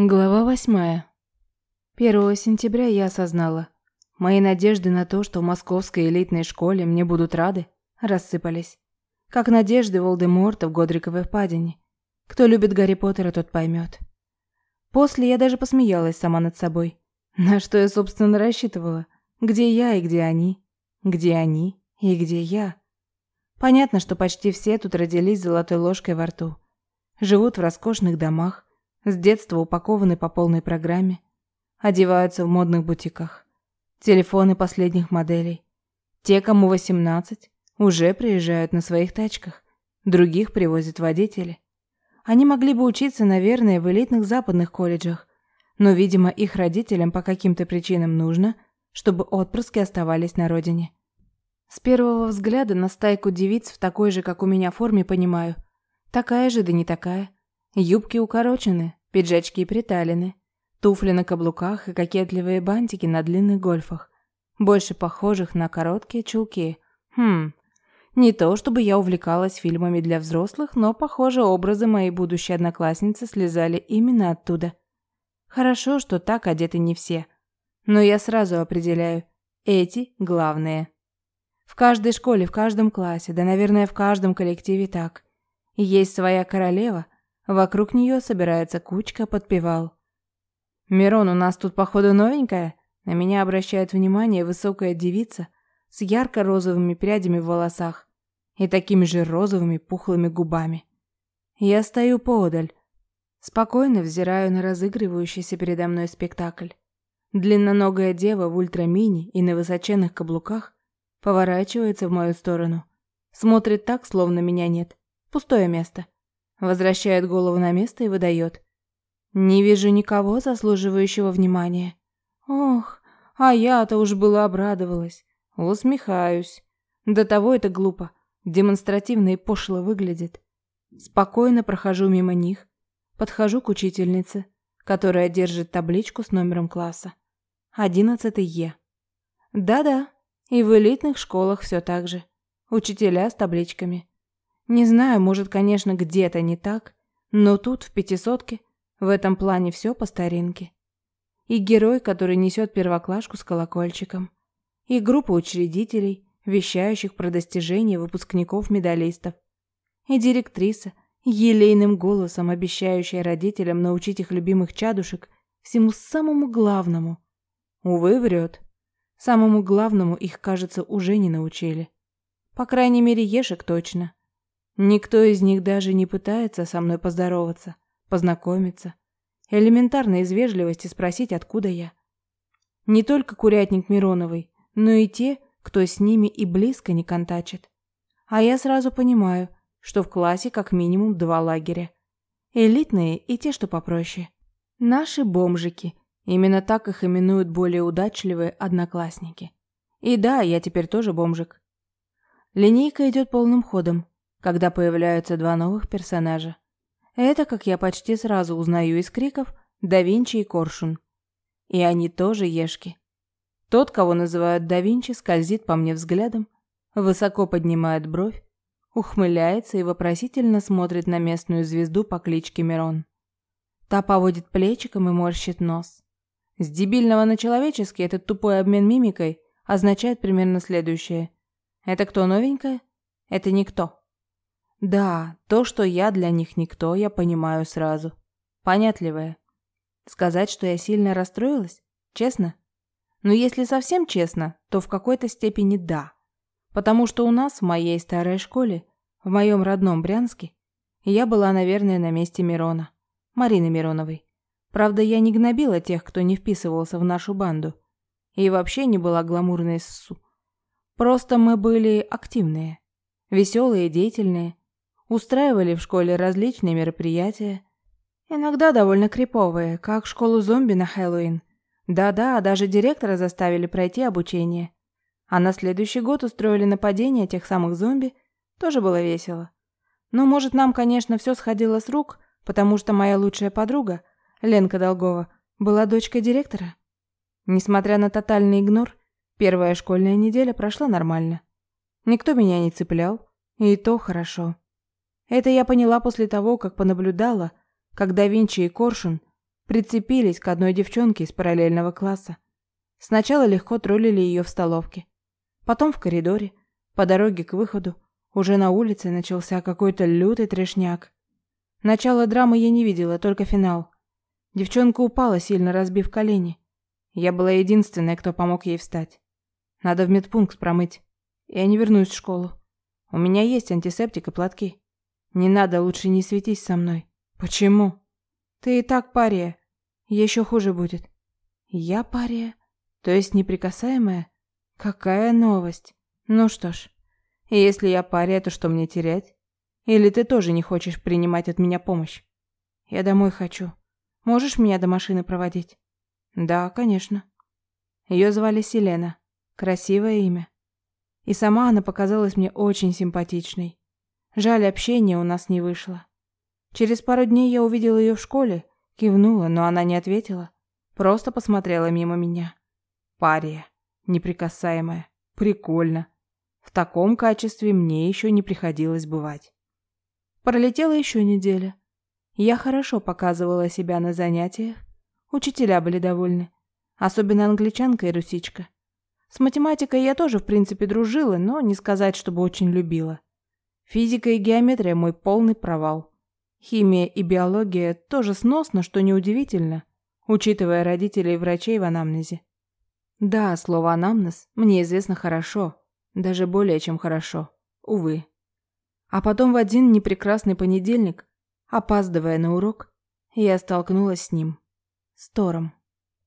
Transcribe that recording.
Глава восьмая. 1 сентября я осознала. Мои надежды на то, что в московской элитной школе мне будут рады, рассыпались. Как надежды Волдеморта в Годриковой впадине. Кто любит Гарри Поттера, тот поймет. После я даже посмеялась сама над собой. На что я, собственно, рассчитывала? Где я и где они? Где они и где я? Понятно, что почти все тут родились с золотой ложкой во рту. Живут в роскошных домах, с детства упакованы по полной программе. Одеваются в модных бутиках. Телефоны последних моделей. Те, кому 18, уже приезжают на своих тачках. Других привозят водители. Они могли бы учиться, наверное, в элитных западных колледжах. Но, видимо, их родителям по каким-то причинам нужно, чтобы отпрыски оставались на родине. С первого взгляда на стайку девиц в такой же, как у меня, форме понимаю. Такая же, да не такая. Юбки укорочены, пиджачки приталены, туфли на каблуках и кокетливые бантики на длинных гольфах, больше похожих на короткие чулки. Хм, не то чтобы я увлекалась фильмами для взрослых, но, похоже, образы моей будущей одноклассницы слезали именно оттуда. Хорошо, что так одеты не все. Но я сразу определяю, эти главные. В каждой школе, в каждом классе, да, наверное, в каждом коллективе так. Есть своя королева – Вокруг нее собирается кучка подпевал. «Мирон, у нас тут, походу, новенькая?» На меня обращает внимание высокая девица с ярко-розовыми прядями в волосах и такими же розовыми пухлыми губами. Я стою поодаль, спокойно взираю на разыгрывающийся передо мной спектакль. Длинноногая дева в ультрамини и на высоченных каблуках поворачивается в мою сторону. Смотрит так, словно меня нет. Пустое место. Возвращает голову на место и выдает. Не вижу никого заслуживающего внимания. Ох, а я-то уж была обрадовалась. Усмехаюсь. До того это глупо. Демонстративно и пошло выглядит. Спокойно прохожу мимо них. Подхожу к учительнице, которая держит табличку с номером класса. Одиннадцатый Е. Да-да, и в элитных школах все так же. Учителя с табличками. Не знаю, может, конечно, где-то не так, но тут, в пятисотке, в этом плане все по старинке. И герой, который несет первоклашку с колокольчиком. И группа учредителей, вещающих про достижения выпускников-медалистов. И директриса, елейным голосом обещающая родителям научить их любимых чадушек всему самому главному. Увы, врет. Самому главному их, кажется, уже не научили. По крайней мере, Ешек точно. Никто из них даже не пытается со мной поздороваться, познакомиться. Элементарно из вежливости спросить, откуда я. Не только курятник Мироновой, но и те, кто с ними и близко не контачит. А я сразу понимаю, что в классе как минимум два лагеря. Элитные и те, что попроще. Наши бомжики. Именно так их именуют более удачливые одноклассники. И да, я теперь тоже бомжик. Линейка идет полным ходом когда появляются два новых персонажа. Это, как я почти сразу узнаю из криков, да Винчи и Коршун. И они тоже ешки. Тот, кого называют да Винчи, скользит по мне взглядом, высоко поднимает бровь, ухмыляется и вопросительно смотрит на местную звезду по кличке Мирон. Та поводит плечиком и морщит нос. С дебильного на человеческий этот тупой обмен мимикой означает примерно следующее. Это кто новенькая? Это никто. Да, то, что я для них никто, я понимаю сразу. Понятливая. Сказать, что я сильно расстроилась? Честно? Но если совсем честно, то в какой-то степени да. Потому что у нас в моей старой школе, в моем родном Брянске, я была, наверное, на месте Мирона. Марины Мироновой. Правда, я не гнобила тех, кто не вписывался в нашу банду. И вообще не была гламурной ссу. Просто мы были активные, веселые, деятельные, Устраивали в школе различные мероприятия. Иногда довольно криповые, как школу зомби на Хэллоуин. Да-да, даже директора заставили пройти обучение. А на следующий год устроили нападение тех самых зомби. Тоже было весело. Но, может, нам, конечно, все сходило с рук, потому что моя лучшая подруга, Ленка Долгова, была дочкой директора. Несмотря на тотальный игнор, первая школьная неделя прошла нормально. Никто меня не цеплял, и то хорошо. Это я поняла после того, как понаблюдала, как да Винчи и Коршун Прицепились к одной девчонке из параллельного класса. Сначала легко троллили ее в столовке. Потом в коридоре, по дороге к выходу, уже на улице начался какой-то лютый трешняк. Начало драмы я не видела, только финал. Девчонка упала, сильно разбив колени. Я была единственной, кто помог ей встать. Надо в медпункт промыть. Я не вернусь в школу. У меня есть антисептик и платки. Не надо, лучше не светись со мной. Почему? Ты и так пария. Еще хуже будет. Я пария? То есть неприкасаемая? Какая новость. Ну что ж, если я пария, то что мне терять? Или ты тоже не хочешь принимать от меня помощь? Я домой хочу. Можешь меня до машины проводить? Да, конечно. Ее звали Селена. Красивое имя. И сама она показалась мне очень симпатичной. Жаль, общение у нас не вышло. Через пару дней я увидела ее в школе, кивнула, но она не ответила. Просто посмотрела мимо меня. Пария. Неприкасаемая. Прикольно. В таком качестве мне еще не приходилось бывать. Пролетела еще неделя. Я хорошо показывала себя на занятиях. Учителя были довольны. Особенно англичанка и русичка. С математикой я тоже, в принципе, дружила, но не сказать, чтобы очень любила. Физика и геометрия – мой полный провал. Химия и биология тоже сносно, что неудивительно, учитывая родителей и врачей в анамнезе. Да, слово «анамнез» мне известно хорошо, даже более чем хорошо, увы. А потом в один непрекрасный понедельник, опаздывая на урок, я столкнулась с ним, с Тором.